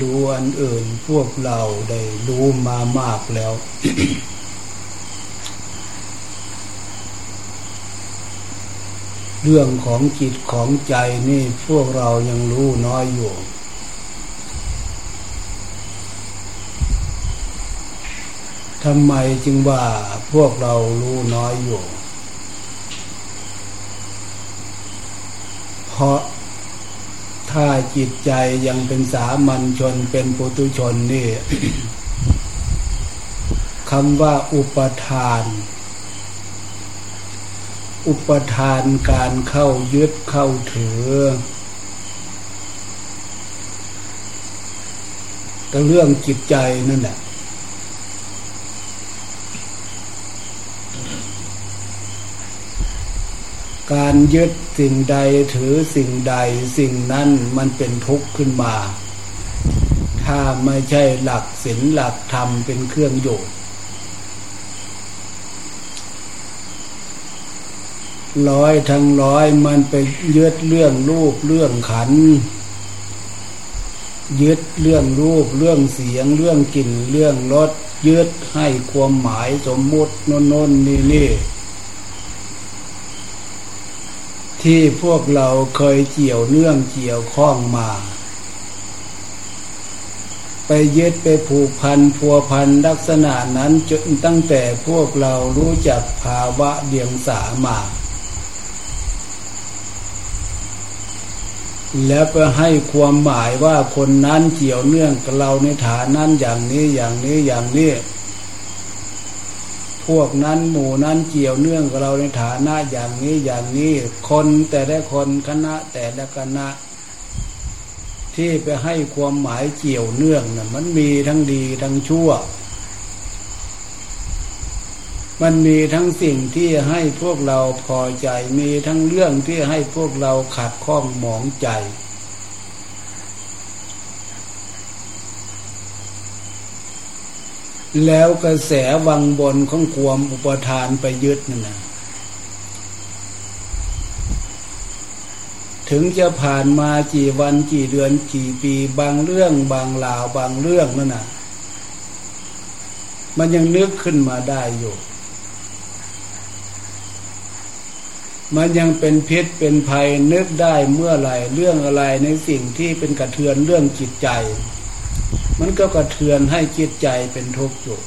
รู้อันอื่นพวกเราได้รู้มามากแล้ว เรื่องของจิตของใจนี่พวกเรายังรู้น้อยอยู่ ทำไมจึงว่าพวกเรารู้น้อยอยู่ เพราะ ถ้าจิตใจยังเป็นสามัญชนเป็นปุตุชนนี่คำว่าอุปทาน อุปทานการเข้ายึดเข้าถือก็เรื่องจิตใจนั่นแหละ การยึดสิ่งใดถือสิ่งใดสิ่งนั้นมันเป็นทุกข์ขึ้นมา ถ้าไม่ใช่หลักศีลหลักธรรมเป็นเครื่องอยู่ร้อยทั้งร้อยมันไปยึดเรื่องรูปเรื่องขัน ยึดเรื่องรูปเรื่องเสียงเรื่องกลิ่นเรื่องรสยึดให้ความหมายสมมุติโน่นนนี่นี่ ที่พวกเราเคยเกี่ยวเนื่องเกี่ยวข้องมา ไปยึดไปผูกพันพัวพันลักษณะนั้นจนตั้งแต่พวกเรารู้จักภาวะเดียงสามาแล้วไปให้ความหมายว่าคนนั้นเกี่ยวเนื่องกับเราในฐานนั้นอย่างนี้อย่างนี้อย่างนี้ พวกนั้นหมู่นั้นเกี่ยวเนื่องกับเราในฐานะอย่างนี้อย่างนี้คนแต่ละคนคณะแต่ละคณะ ที่ไปให้ความหมายเกี่ยวเนื่องนะ่ะมันมีทั้งดีทั้งชั่ว มันมีทั้งสิ่งที่ให้พวกเราพอใจ มีทั้งเรื่องที่ให้พวกเราขัดข้องหมองใจ แล้วกระแสวังบนของความอุปทานไปยึดนั่นนะถึงจะผ่านมากี่วันกี่เดือนกี่ปีบางเรื่องบางราวบางเรื่องนั่นนะมันยังนึกขึ้นมาได้อยู่ มันยังเป็นพิษเป็นภัยนึกได้เมื่อไหร่เรื่องอะไรในสิ่งที่เป็นกระเทือนเรื่องจิตใจ มันก็กระเทือนให้จิตใจเป็นทุกข์อยู่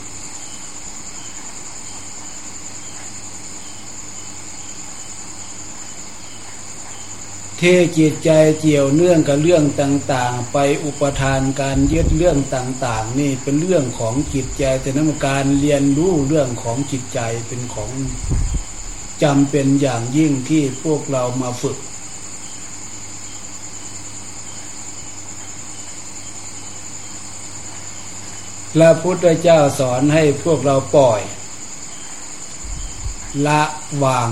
เทจิตใจเกี่ยวเนื่องกับเรื่องต่าง ๆ ไปอุปทานการยึดเรื่องต่าง ๆ นี่เป็นเรื่องของจิตใจแต่นั้นการเรียนรู้เรื่องของจิตใจเป็นของจำเป็นอย่างยิ่งที่พวกเรามาฝึก พระพุทธเจ้าสอนให้พวกเราปล่อย ละวาง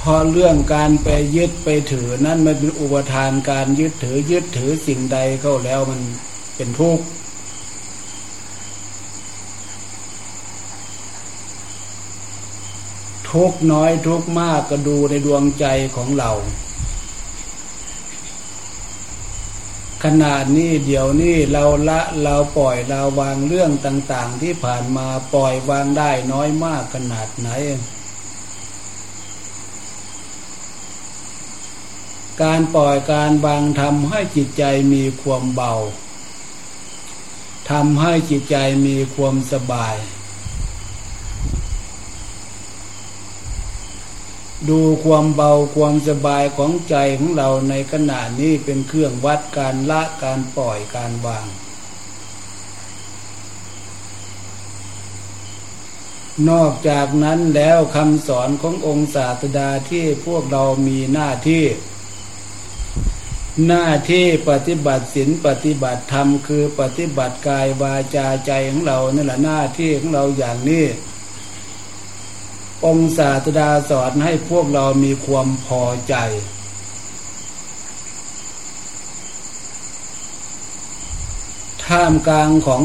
พอเรื่องการไปยึดไปถือนั่นมันเป็นอุปทานการยึดถือยึดถือสิ่งใดเข้าแล้วมันเป็นทุกข์ทุกน้อยทุกมากก็ดูในดวงใจของเรา ขนาดนี้เดี๋ยวนี้เราละเราปล่อยเราวางเรื่องต่าง ๆ ที่ผ่านมาปล่อยวางได้น้อยมากขนาดไหน การปล่อยการวางทำให้จิตใจมีความเบาทำให้จิตใจมีความสบาย ดูความเบาความสบายของใจของเราในขณะนี้เป็นเครื่องวัดการละการปล่อยการวาง นอกจากนั้นแล้วคำสอนขององค์ศาสดาที่พวกเรามีหน้าที่ หน้าที่ปฏิบัติศีลปฏิบัติธรรมคือปฏิบัติกายวาจาใจของเรานั่แหละหน้าที่ของเราอย่างนี้ องศาสดาสอนให้พวกเรามีความพอใจ ท่ามกลางของ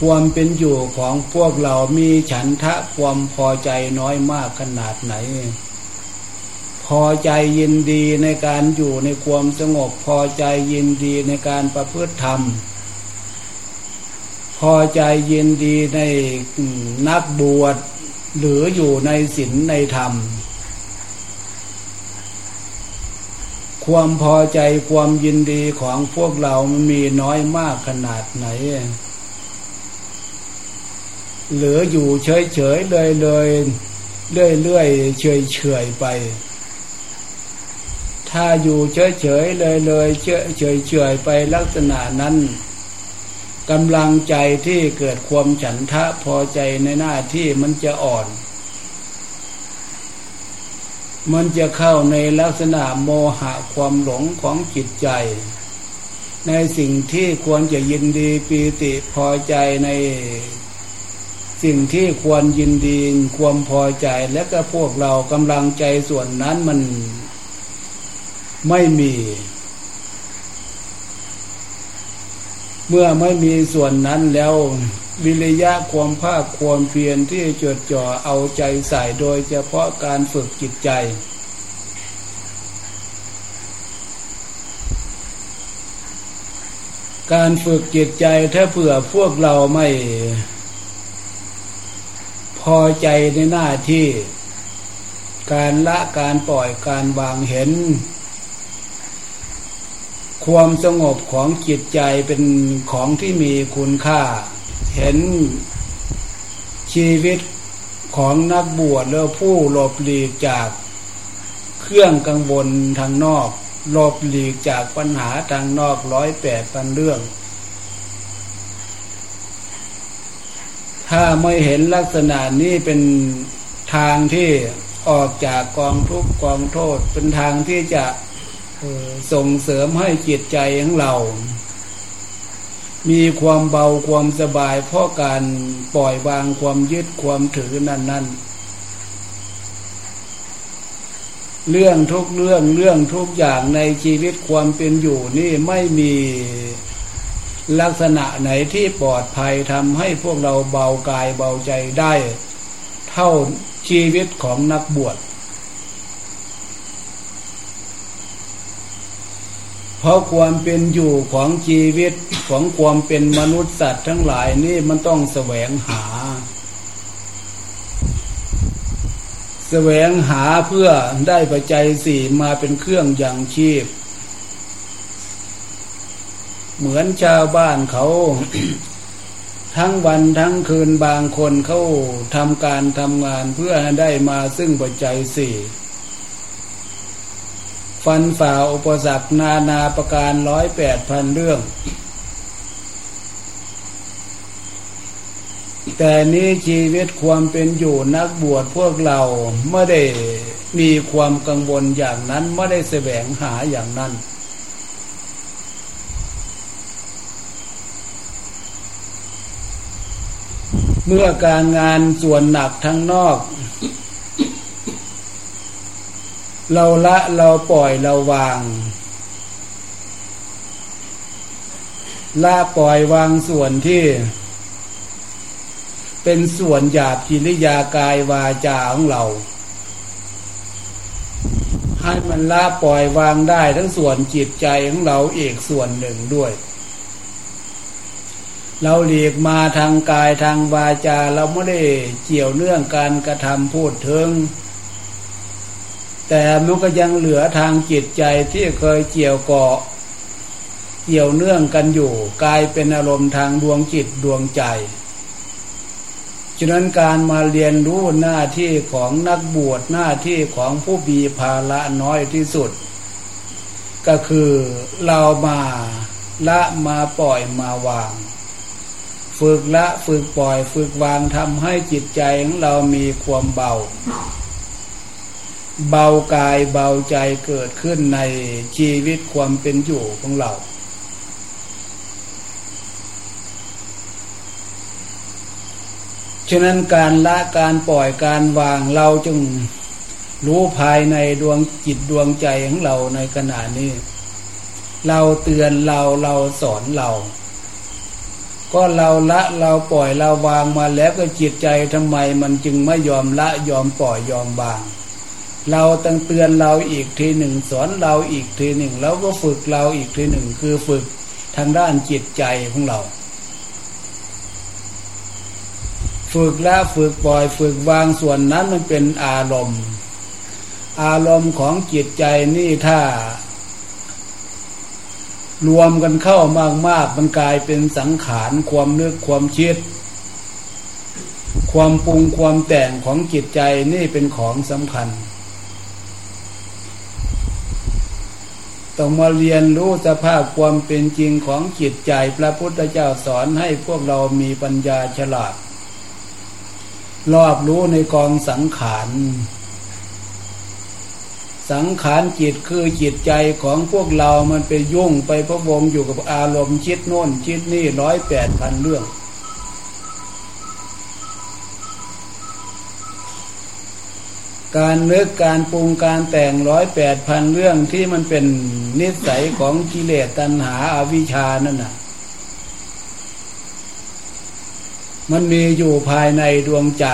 ความเป็นอยู่ของพวกเรามีฉันทะความพอใจน้อยมากขนาดไหน พอใจยินดีในการอยู่ในความสงบพอใจยินดีในการประพฤติธรรม พอใจยินดีในนักบวชหรืออยู่ในศีลในธรรม ความพอใจความยินดีของพวกเรามันมีน้อยมากขนาดไหน เหลืออยู่เฉยเฉยเลยเลยเรื่อยเรื่อยเฉยเฉยไป ถ้าอยู่เฉยเฉยเลยเลยเฉยเฉยเฉยไปลักษณะนั้น กำลังใจที่เกิดความฉันทะพอใจในหน้าที่มันจะอ่อน มันจะเข้าในลักษณะโมหะความหลงของจิตใจ ในสิ่งที่ควรจะยินดีปีติพอใจใน สิ่งที่ควรยินดีความพอใจและก็พวกเรากำลังใจส่วนนั้นมันไม่มี เมื่อไม่มีส่วนนั้นแล้ววิริยะความภาคความเพียรที่จดจ่อเอาใจใส่โดยเฉพาะการฝึกจิตใจ การฝึกจิตใจถ้าเผื่อพวกเราไม่พอใจในหน้าที่ การละการปล่อยการวางเห็น ความสงบของจิตใจเป็นของที่มีคุณค่า เห็นชีวิตของนักบวชแล้วผู้หลบหลีกจากเครื่องกังวลทางนอกหลบหลีกจากปัญหาทางนอกร้อยแปดพันเรื่อง ถ้าไม่เห็นลักษณะนี้เป็นทางที่ออกจากกองทุกข์กองโทษ เป็นทางที่จะ ส่งเสริมให้จิตใจของเรา มีความเบาความสบายเพราะการปล่อยวางความยึดความถือนั่นนั่นเรื่องทุกเรื่องเรื่องทุกอย่างในชีวิตความเป็นอยู่นี่ไม่มีลักษณะไหนที่ปลอดภัยทำให้พวกเราเบากายเบาใจได้ เท่าชีวิตของนักบวช เพราะความเป็นอยู่ของชีวิตของความเป็นมนุษย์สัตว์ทั้งหลายนี่มันต้องแสวงหา แสวงหาเพื่อได้ปัจจัยสี่มาเป็นเครื่องอย่างชีพ เหมือนชาวบ้านเขา ทั้งวันทั้งคืนบางคนเขาทำการทำงานเพื่อได้มาซึ่งปัจจัยสี่ ฟันฝ่าอุปสรรคนานาประการร้อยแปดพันเรื่อง แต่นี้ชีวิตความเป็นอยู่นักบวชพวกเราไม่ได้มีความกังวลอย่างนั้นไม่ได้แสวงหาอย่างนั้นเมื่อการงานส่วนหนักทั้งนอก เราละเราปล่อยเราวาง ละปล่อยวางส่วนที่ เป็นส่วนหยาบกิริยากายวาจาของเรา ให้มันละปล่อยวางได้ทั้งส่วนจิตใจของเราเอกส่วนหนึ่งด้วยเราหลีกมาทางกายทางวาจา เราไม่ได้เกี่ยวเนื่องการกระทำพูดถึง แต่มันก็ยังเหลือทางจิตใจที่เคยเกี่ยวเกาะเกี่ยวเนื่องกันอยู่กลายเป็นอารมณ์ทางดวงจิตดวงใจ ฉะนั้นการมาเรียนรู้หน้าที่ของนักบวชหน้าที่ของผู้มีภาระน้อยที่สุด ก็คือเรามาละมาปล่อยมาวาง ฝึกละฝึกปล่อยฝึกวางทำให้จิตใจของเรามีความเบา เบากายเบาใจเกิดขึ้นในชีวิตความเป็นอยู่ของเรา ฉะนั้นการละการปล่อยการวางเราจึงรู้ภายในดวงจิตดวงใจของเราในขณะนี้ เราเตือนเราเราสอนเรา ก็เราละเราปล่อยเราวางมาแล้วก็จิตใจทำไมมันจึงไม่ยอมละยอมปล่อยยอมวาง เราตั้งเตือนเราอีกทีหนึ่งสอนเราอีกทีหนึ่งแล้วก็ฝึกเราอีกทีหนึ่งคือฝึกทางด้านจิตใจของเรา ฝึกแล้วฝึกปล่อยฝึกวางส่วนนั้นมันเป็นอารมณ์ อารมณ์ของจิตใจนี่ถ้า รวมกันเข้ามากๆมันกลายเป็นสังขารความนึกความคิดความปรุงความแต่งของจิตใจนี่เป็นของสำคัญ ต้องมาเรียนรู้สภาพความเป็นจริงของจิตใจพระพุทธเจ้าสอนให้พวกเรามีปัญญาฉลาด รอบรู้ในกองสังขารสังขารจิตคือจิตใจของพวกเรามันไปยุ่งไปพะวงอยู่กับอารมณ์คิดโน่นคิดนี่ร้อยแปดพันเรื่อง การนึกการปรุงการแต่งร้อยแปดพันเรื่องที่มันเป็นนิสัยของกิเลสตัณหาอาวิชานั่นน่ะ มันมีอยู่ภายในดวงใจ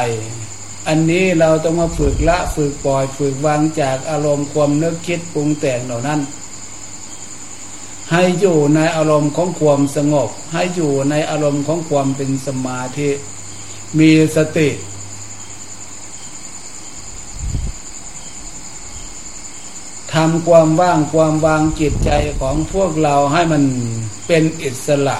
อันนี้เราต้องมาฝึกละฝึกปล่อยฝึกวางจากอารมณ์ความนึกคิดปรุงแต่งเหล่านั้น ให้อยู่ในอารมณ์ของความสงบ ให้อยู่ในอารมณ์ของความเป็นสมาธิ มีสติำความว่างความวางจิตใจของพวกเราให้มันเป็นอิสระ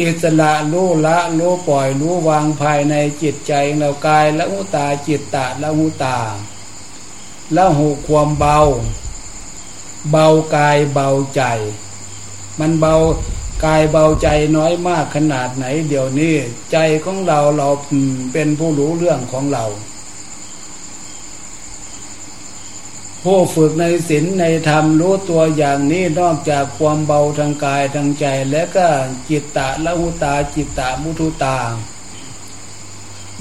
อิสระรู้ละรู้ปล่อยรู้วางภายในจิตใจเรากายละหุตาจิตตะละหุตาละหูความเบา เบากายเบาใจ มันเบากายเบาใจน้อยมากขนาดไหนเดี๋ยวนี้ ใจของเราเราเป็นผู้รู้เรื่องของเรา ผู้ฝึกในศีลในธรรมรู้ตัวอย่างนี้นอกจากความเบาทางกายทางใจ และก็จิตตะละหุตาจิตตะมุทุตา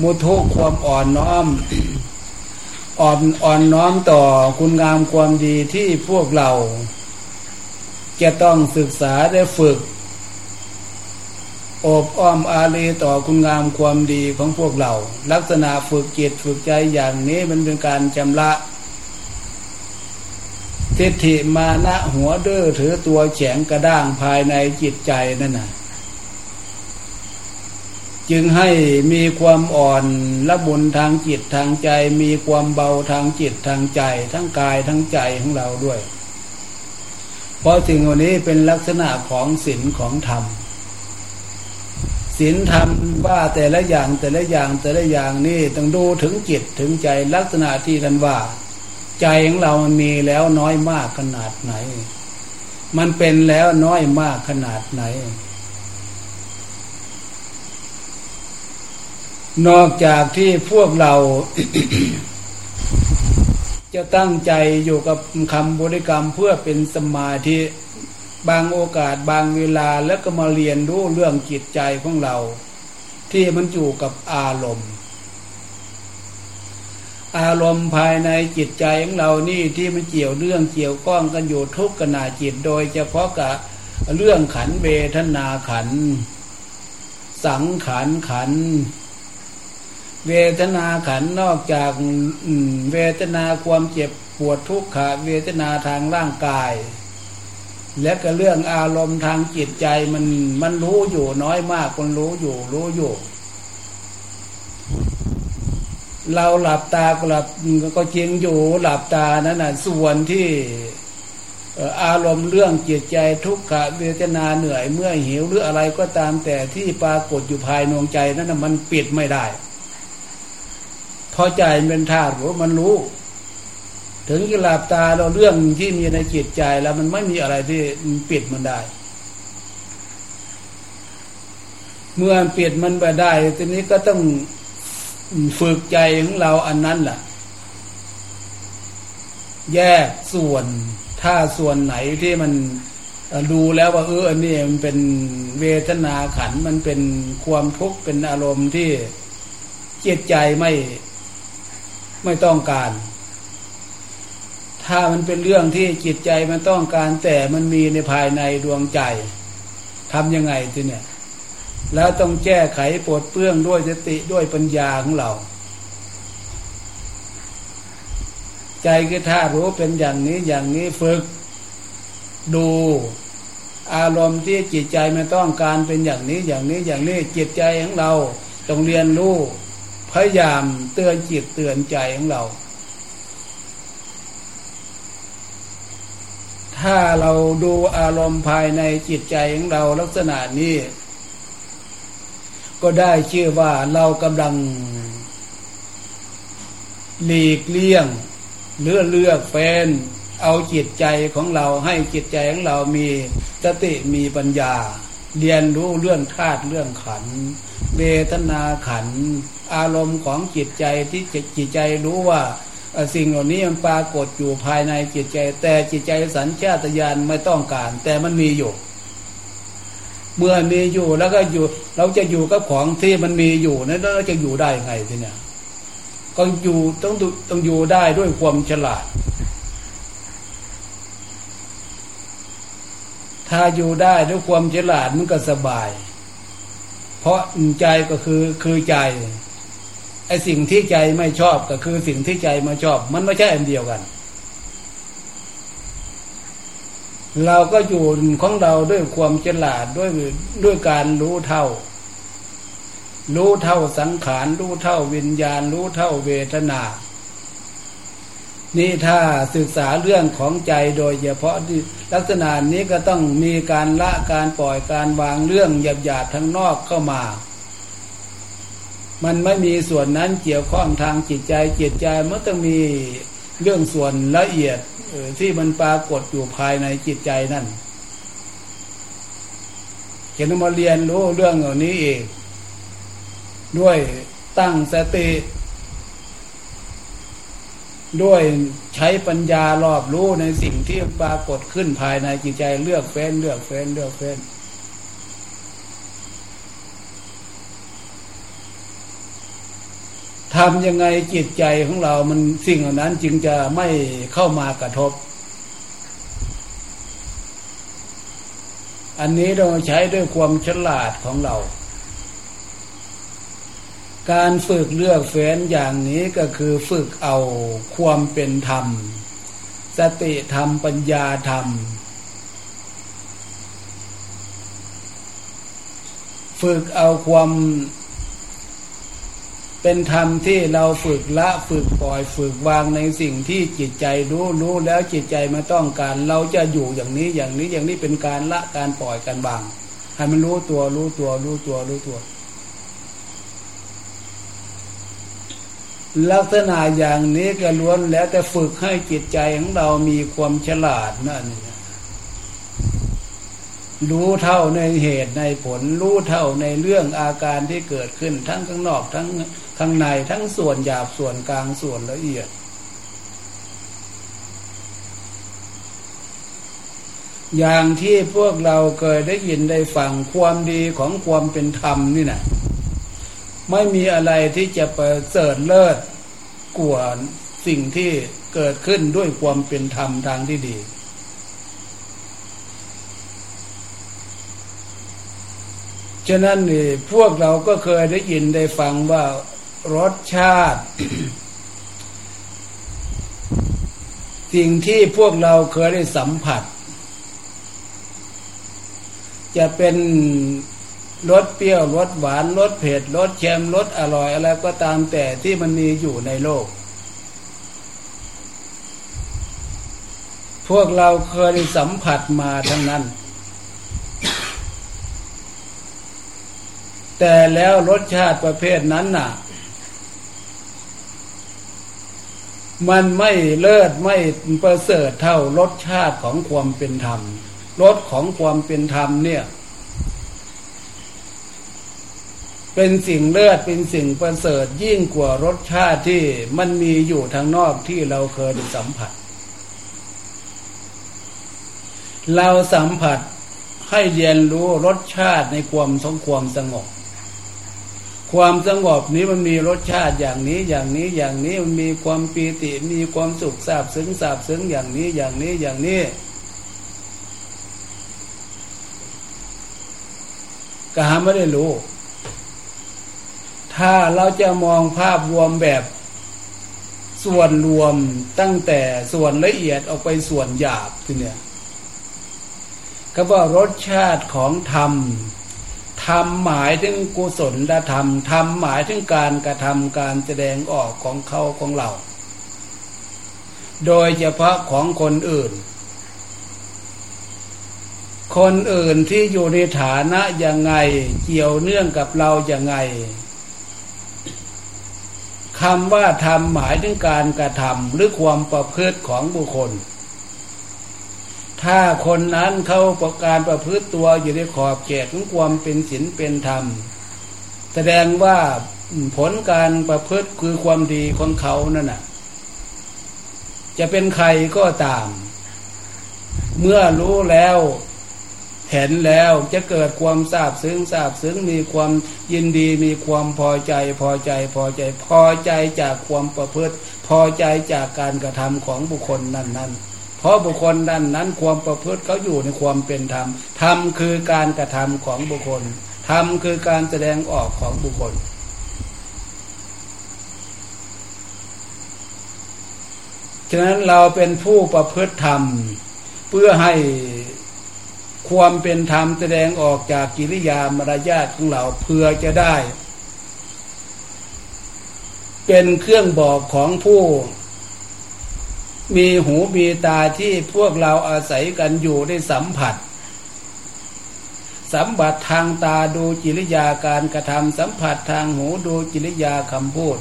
มุทุความอ่อนน้อมอ่อนอ่อนน้อมต่อคุณงามความดีที่พวกเรา จะต้องศึกษาได้ฝึก อบอ้อมอารีต่อคุณงามความดีของพวกเรา ลักษณะฝึกจิตฝึกใจอย่างนี้มันเป็นการชำระ ทิฏฐิมานะหัวเด้อถือตัวแข็งกระด้างภายในจิตใจนั่นน่ะ จึงให้มีความอ่อนละบุญทางจิตทางใจ มีความเบาทางจิตทางใจ ทั้งกายทั้งใจของเราด้วย เพราะสิ่งวันนี้เป็นลักษณะของศีลของธรรมศีลธรรมว่าแต่ละอย่างแต่ละอย่างแต่ละอย่างนี่ต้องดูถึงจิตถึงใจลักษณะที่กันว่า ใจของเรามันมีแล้วน้อยมากขนาดไหน มันเป็นแล้วน้อยมากขนาดไหน นอกจากที่พวกเรา จะตั้งใจอยู่กับคำบริกรรมเพื่อเป็นสมาธิบางโอกาสบางเวลาแล้วก็มาเรียนรู้เรื่องจิตใจของเรา ที่มันอยู่กับอารมณ์ อารมณ์ภายในจิตใจของเรานี่ที่มันเกี่ยวเรื่องเกี่ยวข้องกันอยู่ทุกขณะจิตโดยเฉพาะกับเรื่องขันเวทนาขัน สังขันขัน เวทนาขันนอกจากเวทนาความเจ็บปวดทุกขะเวทนาทางร่างกาย และก็เรื่องอารมณ์ทางจิตใจมันมันรู้อยู่น้อยมากคนรู้อยู่รู้อยู่ เราหลับตาก็หลับก็จริงอยู่หลับตานั่นนะส่วนที่อารมณ์เรื่องจิตใจทุกขเวทนาเหนื่อยเมื่อหิวหรืออะไรก็ตามแต่ที่ปรากฏอยู่ภายในวงใจนั้นนะมันปิดไม่ได้พอใจเป็นธาตุรู้มันรู้ ถึงจะหลับตาเราเรื่องที่มีในจิตใจแล้วมันไม่มีอะไรที่ปิดมันได้ เมื่อปิดมันไปได้ทีนี้ก็ต้อง ฝึกใจของเราอันนั้นแหละแยกส่วน ถ้าส่วนไหนที่มันดูแล้วว่าเอออันนี้มันเป็นเวทนาขันมันเป็นความทุกข์เป็นอารมณ์ที่จิตใจไม่ไม่ต้องการ ถ้ามันเป็นเรื่องที่จิตใจมันต้องการ แต่มันมีในภายในดวงใจทำยังไงทีเนี่ย แล้วต้องแก้ไขปวดเปื้องด้วยสติด้วยปัญญาของเรา ใจก็ถ้ารู้เป็นอย่างนี้อย่างนี้ฝึก ดู อารมณ์ที่จิตใจไม่ต้องการเป็นอย่างนี้อย่างนี้อย่างนี้จิตใจของเราต้องเรียนรู้พยายามเตือนจิตเตือนใจของเรา ถ้าเราดูอารมณ์ภายในจิตใจของเราลักษณะนี้ ก็ได้ชื่อว่าเรากำลัง หลีกเลี่ยงเลือกเลือกแฟน เอาจิตใจของเราให้จิตใจของเรามีสติมีปัญญา เรียนรู้เรื่องธาตุเรื่องขันเวทนาขัน อารมณ์ของจิตใจที่จิตใจรู้ว่าสิ่งเหล่านี้มันปรากฏอยู่ภายในจิตใจ แต่จิตใจสัญชาตญาณไม่ต้องการ แต่มันมีอยู่ เมื่อมีอยู่แล้วก็อยู่ เราจะอยู่กับของที่มันมีอยู่นั้นเราจะอยู่ได้ไงทีเนี้ยก็อยู่ต้องต้องอยู่ได้ด้วยความฉลาด ถ้าอยู่ได้ด้วยความฉลาดมันก็สบาย เพราะใจก็คือคือใจไอ้สิ่งที่ใจไม่ชอบก็คือสิ่งที่ใจมาชอบ มันไม่ใช่อันเดียวกัน เราก็อยู่ของเราด้วยความฉลาดด้วยด้วยการรู้เท่า รู้เท่าสังขาร รู้เท่าวิญญาณ รู้เท่าเวทนา นี่ถ้าศึกษาเรื่องของใจโดยเฉพาะลักษณะนี้ก็ต้องมีการละการปล่อยการวางเรื่องหยาบหยาบทั้งนอกเข้ามามันไม่มีส่วนนั้นเกี่ยวข้องทางจิตใจจิตใจมันต้องมีเรื่องส่วนละเอียด ที่มันปรากฏอยู่ภายในจิตใจนั่นจะต้องมาเรียนรู้เรื่องเหล่านี้เองด้วยตั้งสติ ด้วยใช้ปัญญารอบรู้ในสิ่งที่ปรากฏขึ้นภายในจิตใจเลือกเฟ้นเลือกเฟ้นเลือกเฟ้น ทำยังไงจิตใจของเรา มันสิ่งเหล่านั้นจึงจะไม่เข้ามากระทบ อันนี้เราใช้ด้วยความฉลาดของเรา การฝึกเลือกเฟ้นอย่างนี้ก็คือฝึกเอาความเป็นธรรม สติธรรมปัญญาธรรม ฝึกเอาความ เป็นธรรมที่เราฝึกละฝึกปล่อยฝึกวางในสิ่งที่จิตใจรู้รู้แล้วจิตใจมาต้องการ เราจะอยู่อย่างนี้อย่างนี้อย่างนี้เป็นการละการปล่อยการบาง ให้มันรู้ตัวรู้ตัวรู้ตัวรู้ตัว ลักษณะอย่างนี้ก็ล้วนแล้วแต่ฝึกให้จิตใจของเรามีความฉลาดนั่น รู้เท่าในเหตุในผล รู้เท่าในเรื่องอาการที่เกิดขึ้นทั้งข้างนอกทั้งข้างในทั้งส่วนหยาบส่วนกลางส่วนละเอียด อย่างที่พวกเราเคยได้ยินได้ฟังความดีของความเป็นธรรมนี่นะไม่มีอะไรที่จะประเสริฐเลิศกว่าสิ่งที่เกิดขึ้นด้วยความเป็นธรรมทางที่ดี ฉะนั้นนี่พวกเราก็เคยได้ยินได้ฟังว่ารสชาติ สิ่งที่พวกเราเคยได้สัมผัส จะเป็นรสเปรี้ยวรสหวานรสเผ็ดรสเค็มรสอร่อยอะไรก็ตามแต่ที่มันมีอยู่ในโลก พวกเราเคยสัมผัสมาทั้งนั้น แต่แล้วรสชาติประเภทนั้นน่ะ มันไม่เลิศไม่ประเสริฐเท่ารสชาติของความเป็นธรรมรสของความเป็นธรรมเนี่ย เป็นสิ่งเลือดเป็นสิ่งประเสริฐยิ่งกว่ารสชาติที่มันมีอยู่ทางนอกที่เราเคยสัมผัส เราสัมผัสให้เรียนรู้รสชาติในความสงความสงบ ความสงบนี้มันมีรสชาติอย่างนี้อย่างนี้อย่างนี้มันมีความปีติมีความสุขซาบซึ้งซาบซึ้งอย่างนี้อย่างนี้อย่างนี้ ก็หาไม่ได้รู้ ถ้าเราจะมองภาพรวมแบบส่วนรวมตั้งแต่ส่วนละเอียดออกไปส่วนหยาบทีเนี่ยก็ว่ารสชาติของธรรม ธรรมหมายถึงกุศลธรรมธรรมหมายถึงการกระทำการแสดงออกของเขาของเรา โดยเฉพาะของคนอื่น คนอื่นที่อยู่ในฐานะยังไงเกี่ยวเนื่องกับเราอย่างไงคำว่าทำหมายถึงการกระทำหรือความประพฤติของบุคคล ถ้าคนนั้นเขาประการประพฤติตัวอยู่ในขอบเขตของความเป็นศีลเป็นธรรม แสดงว่าผลการประพฤติคือความดีของเขานั่นน่ะ จะเป็นใครก็ตาม เมื่อรู้แล้วเห็นแล้วจะเกิดความทราบซึ้งทราบซึ้งมีความยินดีมีความพอใจพอใจพอใจพอใจจากความประพฤติ พอใจจากการกระทำของบุคคลนั้นนั้นเพ ราะบุคคลนั้นนั้นความประพฤติเขาอยู่ในความเป็นธรรม ธรรมคือการกระทำของบุคคล ธรรมคือการแสดงออกของบุคคล ฉะนั้นเราเป็นผู้ประพฤติธรรม เพื่อให้ความเป็นธรรมแสดงออกจากกิริยามารยาทของเราเพื่อจะได้ เป็นเครื่องบอกของผู้ มีหูมีตาที่พวกเราอาศัยกันอยู่ได้สัมผัส สัมผัสทางตาดูจิริยาการกระทำสัมผัสทางหูดูจิริยาคำพูด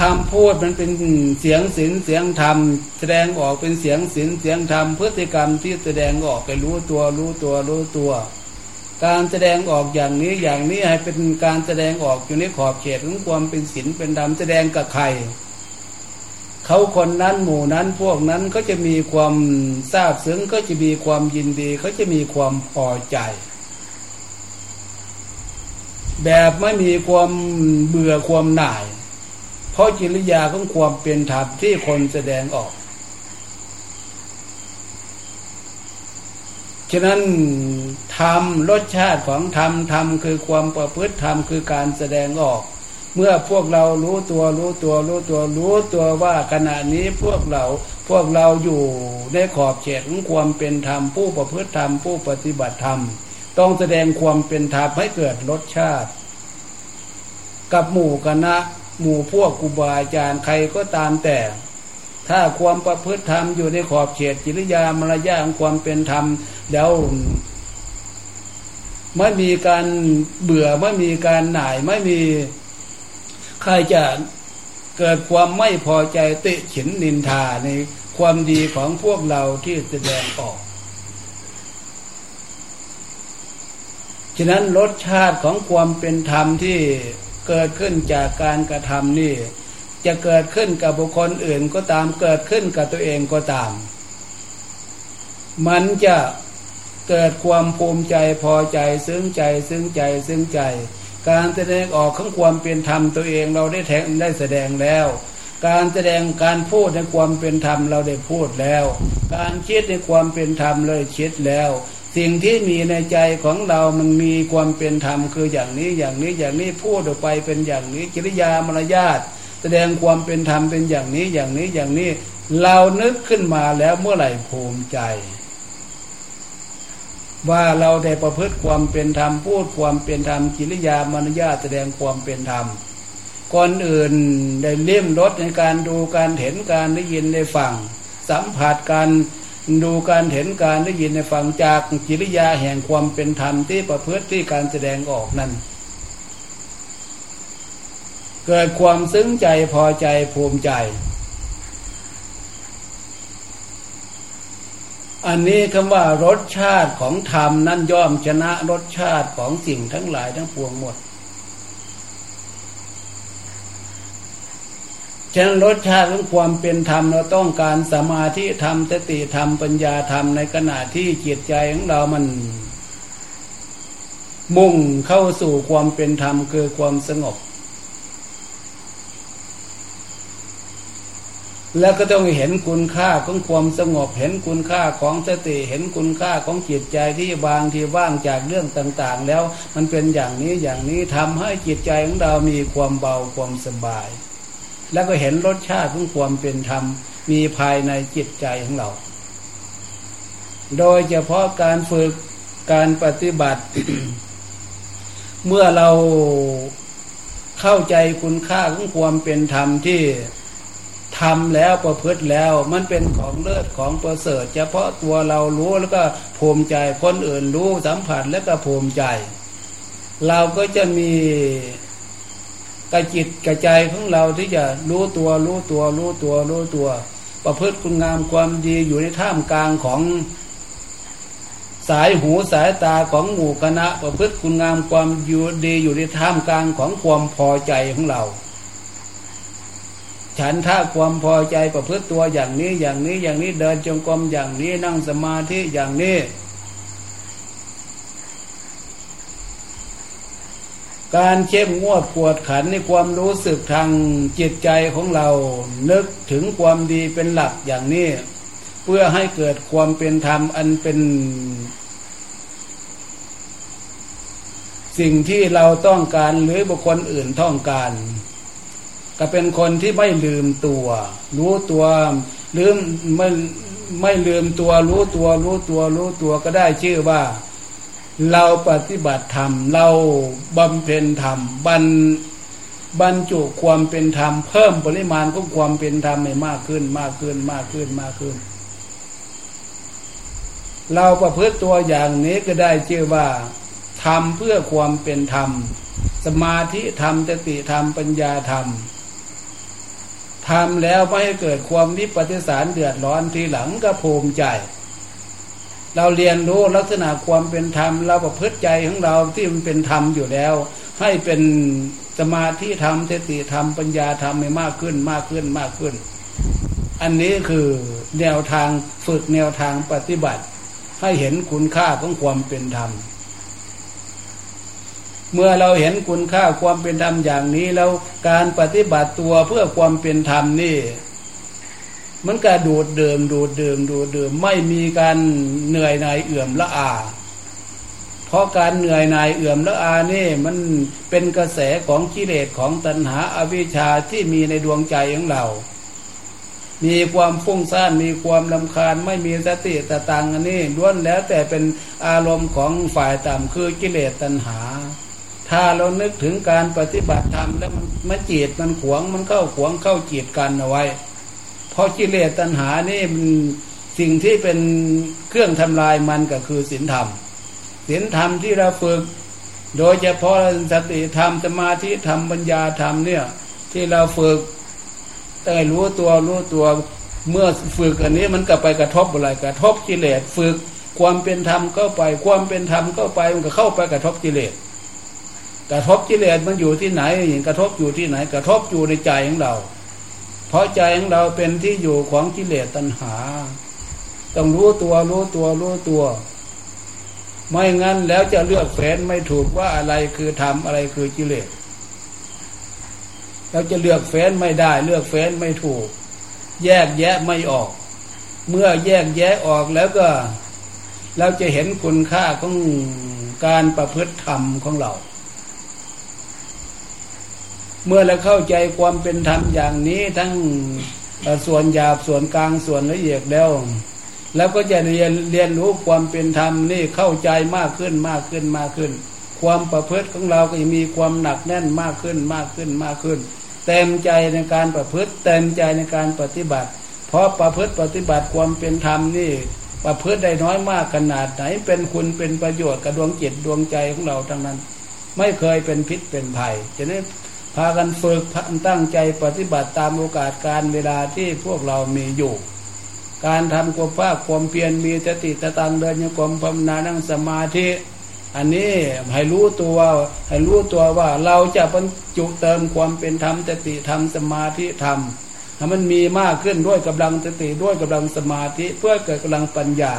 คำพูดมันเป็นเสียงศีลเสียงธรรม แสดงออกเป็นเสียงศีลเสียงธรรมพฤติกรรมที่แสดงออกไปรู้ตัวรู้ตัวรู้ตัว การแสดงออกอย่างนี้อย่างนี้ให้เป็นการแสดงออกอยู่ในขอบเขตของความเป็นศีลเป็นธรรมแสดงกับใคร เขาคนนั้นหมู่นั้นพวกนั้นก็จะมีความทราบซึ้งก็จะมีความยินดีเขาจะมีความพอใจ แบบไม่มีความเบื่อความหน่าย เพราะจิริยาของความเป็นธรรมที่คนแสดงออก ฉะนั้นธรรมรสชาติของธรรมธรรมคือความประพฤติธรรมคือการแสดงออก เมื่อพวกเรารู้ตัวรู้ตัวรู้ตัวรู้ตัวว่าขณะนี้พวกเราพวกเราอยู่ในขอบเขตของความเป็นธรรมผู้ประพฤติธรรมผู้ปฏิบัติธรรม ต้องแสดงความเป็นธรรมให้เกิดรสชาติ กับหมู่คณะหมู่พวกกูบาอาจารย์ใครก็ตามแต่ ถ้าความประพฤติธรรมอยู่ในขอบเขตจิริยามารยาของความเป็นธรรมแล้วไม่มีการเบื่อไม่มีการหน่ายไม่มี ใครจะเกิดความไม่พอใจติฉินนินทาในความดีของพวกเราที่แสดงออก ฉะนั้นรสชาติของความเป็นธรรมที่เกิดขึ้นจากการกระทำนี่ จะเกิดขึ้นกับบุคคลอื่นก็ตามเกิดขึ้นกับตัวเองก็ตาม มันจะเกิดความภูมิใจพอใจซึ้งใจซึ้งใจซึ้งใจ การแสดงออกของความเป็นธรรมตัวเองเราได้แทงได้แสดงแล้ว การแสดงการพูดในความเป็นธรรมเราได้พูดแล้ว การคิดในความเป็นธรรมเลยคิดแล้ว สิ่งที่มีในใจของเรามันมีความเป็นธรรมคืออย่างนี้อย่างนี้อย่างนี้พูดออกไปเป็นอย่างนี้กิริยามารยาทแสดงความเป็นธรรมเป็นอย่างนี้อย่างนี้อย่างนี้ เรานึกขึ้นมาแล้วเมื่อไหร่ภูมิใจ ว่าเราได้ประพฤติความเป็นธรรมพูดความเป็นธรรมกิริยามารยาแสดงความเป็นธรรมคนอื่นได้เลี่ยมรถในการดูการเห็นการได้ยินได้ฟังสัมผัสการดูการเห็นการได้ยินในฟังจากกิริยาแห่งความเป็นธรรมที่ประพฤติที่การแสดงออกนั้น เกิดความซึ้งใจพอใจภูมิใจ อันนี้คำว่ารสชาติของธรรมนั้นย่อมชนะรสชาติของสิ่งทั้งหลายทั้งปวงหมดฉะนั้นรสชาติของความเป็นธรรมเราต้องการสมาธิธรรมสติธรรมปัญญาธรรมในขณะที่จิตใจของเรามัน มุ่งเข้าสู่ความเป็นธรรมคือความสงบ แล้วก็ต้องเห็นคุณค่าของความสงบ เห็นคุณค่าของสติเห็นคุณค่าของจิตใจที่บางที่ว่างจากเรื่องต่างๆ แล้วมันเป็นอย่างนี้อย่างนี้ทำให้จิตใจของเรามีความเบาความสบาย แล้วก็เห็นรสชาติของความเป็นธรรม มีภายในจิตใจของเรา โดยเฉพาะการฝึกการปฏิบัติ เมื่อเราเข้าใจคุณค่าของความเป็นธรรมที่ ทำแล้วประพฤติแล้วมันเป็นของเลิศของประเสริฐ เฉพาะตัวเรารู้แล้วก็ภูมิใจคนอื่นรู้สัมผัสแล้วก็ภูมิใจ เราก็จะมีกระจิตกระใจของเราที่จะรู้ตัวรู้ตัวรู้ตัวรู้ตัว ประพฤติคุณงามความดีอยู่ในท่ามกลางของสายหูสายตาของหมู่คณะ ประพฤติคุณงามความดีอยู่ในท่ามกลางของความพอใจของเรา ฉันถ้าความพอใจประพฤติตัวอย่างนี้อย่างนี้อย่างนี้เดินจงกรมอย่างนี้นั่งสมาธิอย่างนี้การเช็มงวดปวดขันในความรู้สึกทางจิตใจของเรา นึกถึงความดีเป็นหลักอย่างนี้ เพื่อให้เกิดความเป็นธรรมอันเป็น สิ่งที่เราต้องการหรือบุคคลอื่นต้องการ ก็เป็นคนที่ไม่ลืมตัว รู้ตัวลืมไม่ไม่ลืมตัว รู้ตัวรู้ตัว รู้ตัวก็ได้ชื่อว่า เราปฏิบัติธรรม เราบำเพ็ญธรรมบรรบรรจุความเป็นธรรม เพิ่มปริมาณของความเป็นธรรมให้มากขึ้น มากขึ้น มากขึ้นมากขึ้น เราประพฤติตัวอย่างนี้ก็ได้ชื่อว่าทำเพื่อความเป็นธรรม สมาธิธรรมสติธรรมปัญญาธรรม ทำแล้วไม่ให้เกิดความวิปฏิสารเดือดร้อนทีหลังก็ภูมิใจ เราเรียนรู้ลักษณะความเป็นธรรมเราประพฤติใจของเราที่มันเป็นธรรมอยู่แล้ว ให้เป็นสมาธิธรรมเสติธรรมปัญญาธรรมให้มากขึ้นมากขึ้นมากขึ้น อันนี้คือแนวทางฝึกแนวทางปฏิบัติ ให้เห็นคุณค่าของความเป็นธรรม เมื่อเราเห็นคุณค่าความเป็นธรรมอย่างนี้แล้วการปฏิบัติตัวเพื่อความเป็นธรรมนี่มันก็ดูดเดิมดูดเดิมดูดเดิมไม่มีการเหนื่อยนายเอื่อมละอา เพราะการเหนื่อยนายเอื่อมละอานี่มันเป็นกระแสของกิเลสของตัณหาอาวิชชาที่มีในดวงใจของเรา มีความฟุ้งซ่านมีความลำคาญไม่มีสติตะตังอันนี้ล้วนแล้วแต่เป็นอารมณ์ของฝ่ายต่ำคือกิเลสตัณหา ถ้าเรานึกถึงการปฏิบัติธรรมแล้วมันมันจีตมันขวงมันเข้าขวงเข้าจีตกันเอาไว้ เพราะกิเลสตัณหานี่มันสิ่งที่เป็นเครื่องทำลายมันก็คือศีลธรรมศีลธรรมที่เราฝึก โดยเฉพาะสติธรรมสมาธิธรรมปัญญาธรรมเนี่ย ที่เราฝึกแต่รู้ตัวรู้ตัวเมื่อฝึกอันนี้มันก็ไปกระทบอะไรกระทบกิเลสฝึกความเป็นธรรมเข้าไปความเป็นธรรมเข้าไปมันก็เข้าไปกระทบกิเลส กระทบกิเลสมันอยู่ที่ไหนกระทบอยู่ที่ไหน กระทบอยู่ในใจของเรา เพราะใจของเราเป็นที่อยู่ของกิเลสตัณหา ต้องรู้ตัวรู้ตัวรู้ตัว ไม่งั้นแล้วจะเลือกแฝนไม่ถูกว่าอะไรคือธรรมอะไรคือกิเลสเราจะเลือกแฝนไม่ได้ เลือกแฝนไม่ถูก แยกแยะไม่ออก เมื่อแยกแยะออกแล้วก็ เราจะเห็นคุณค่าของการประพฤติธรรมของเรา เมื่อเราเข้าใจความเป็นธรรมอย่างนี้ทั้งส่วนหยาบส่วนกลางส่วนละเอียดแล้ว แล้วก็จะเรียนเรียนรู้ความเป็นธรรมนี่เข้าใจมากขึ้นมากขึ้นมากขึ้น ความประพฤติของเราก็จะมีความหนักแน่นมากขึ้นมากขึ้นมากขึ้น เต็มใจในการประพฤติ เต็มใจในการปฏิบัติ เพราะประพฤติปฏิบัติความเป็นธรรมนี่ประพฤติได้น้อยมากขนาดไหน เป็นคุณเป็นประโยชน์กับดวงจิตดวงใจของเราทั้งนั้น ไม่เคยเป็นพิษเป็นภัยจะนี้ พากันฝึกตั้งใจปฏิบัติตามโอกาสการเวลาที่พวกเรามีอยู่ การทำความภาคความเพียรมีสติตะตังเดินยังความภาวนานั่งสมาธิอันนี้ให้รู้ตัวให้รู้ตัวว่าเราจะบรรจุเติมความเป็นธรรมสติธรรมสมาธิธรรมให้มันมีมากขึ้นด้วยกำลังสติด้วยกำลังสมาธิเพื่อเกิดกำลังปัญญา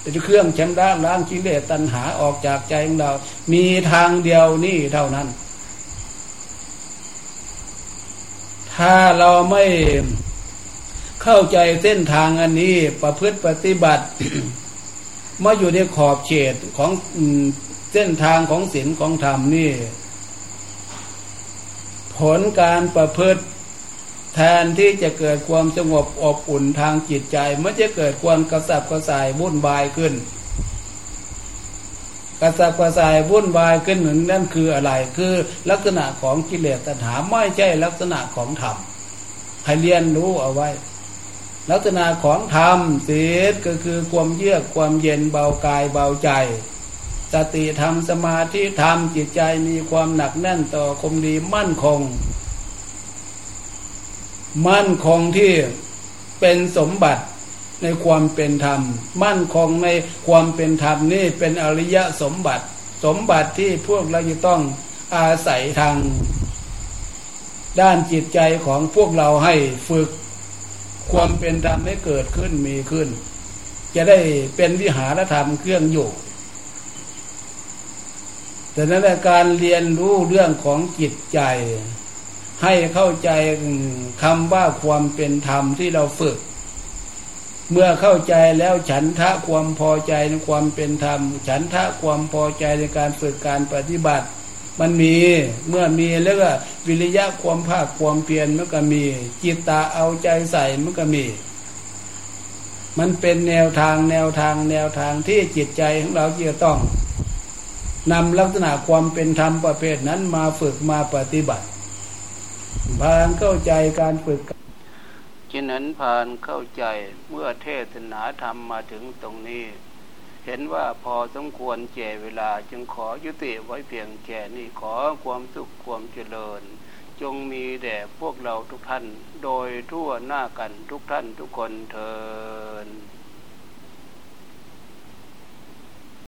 เป็นเครื่องชำระล้างกิเลสตัณหาออกจากใจของเรา มีทางเดียวนี่เท่านั้น ถ้าเราไม่เข้าใจเส้นทางอันนี้ประพฤติปฏิบัติมาอยู่ในขอบเขตของเส้นทางของศีลของธรรมนี่ ผลการประพฤติแทนที่จะเกิดความสงบอบอุ่นทางจิตใจมันจะเกิดความกระสับกระส่ายวุ่นวายขึ้น กระสับกระส่ายวุ่นวายขึ้นหนึ่งนั่นคืออะไร คือลักษณะของกิเลสตัณหาไม่ใช่ลักษณะของธรรมให้เรียนรู้เอาไว้ ลักษณะของธรรมศีลก็คือความเยือกความเย็นเบากายเบาใจ สติธรรมสมาธิธรรมจิตใจมีความหนักแน่นต่อคมดีมั่นคง มั่นคงที่เป็นสมบัติ ในความเป็นธรรม มั่นคงในความเป็นธรรมนี่เป็นอริยสมบัติ สมบัติที่พวกเราจะต้องอาศัยทาง ด้านจิตใจของพวกเราให้ฝึกความเป็นธรรมให้เกิดขึ้นมีขึ้น จะได้เป็นวิหารธรรมเครื่องอยู่แต่นั้นการเรียนรู้เรื่องของจิตใจ ให้เข้าใจคำว่าความเป็นธรรมที่เราฝึก เมื่อเข้าใจแล้วฉันทะความพอใจในความเป็นธรรม ฉันทะความพอใจในการฝึกการปฏิบัติ มันมีเมื่อมีแล้วก็วิริยะความภาคความเพียรมันก็มี จิตตาเอาใจใส่มันก็มี มันเป็นแนวทางแนวทางแนวทางที่จิตใจของเราจะต้องนำลักษณะความเป็นธรรมประเภทนั้นมาฝึกมาปฏิบัติพานเข้าใจการฝึก ฉะนั้นพานเข้าใจเมื่อเทศนาธรรมมาถึงตรงนี้ เห็นว่าพอสมควรแก่เวลาจึงขอยุติไว้เพียงแค่นี้ขอความสุขความเจริญ จงมีแด่พวกเราทุกท่าน โดยทั่วหน้ากันทุกท่านทุกคนเทอ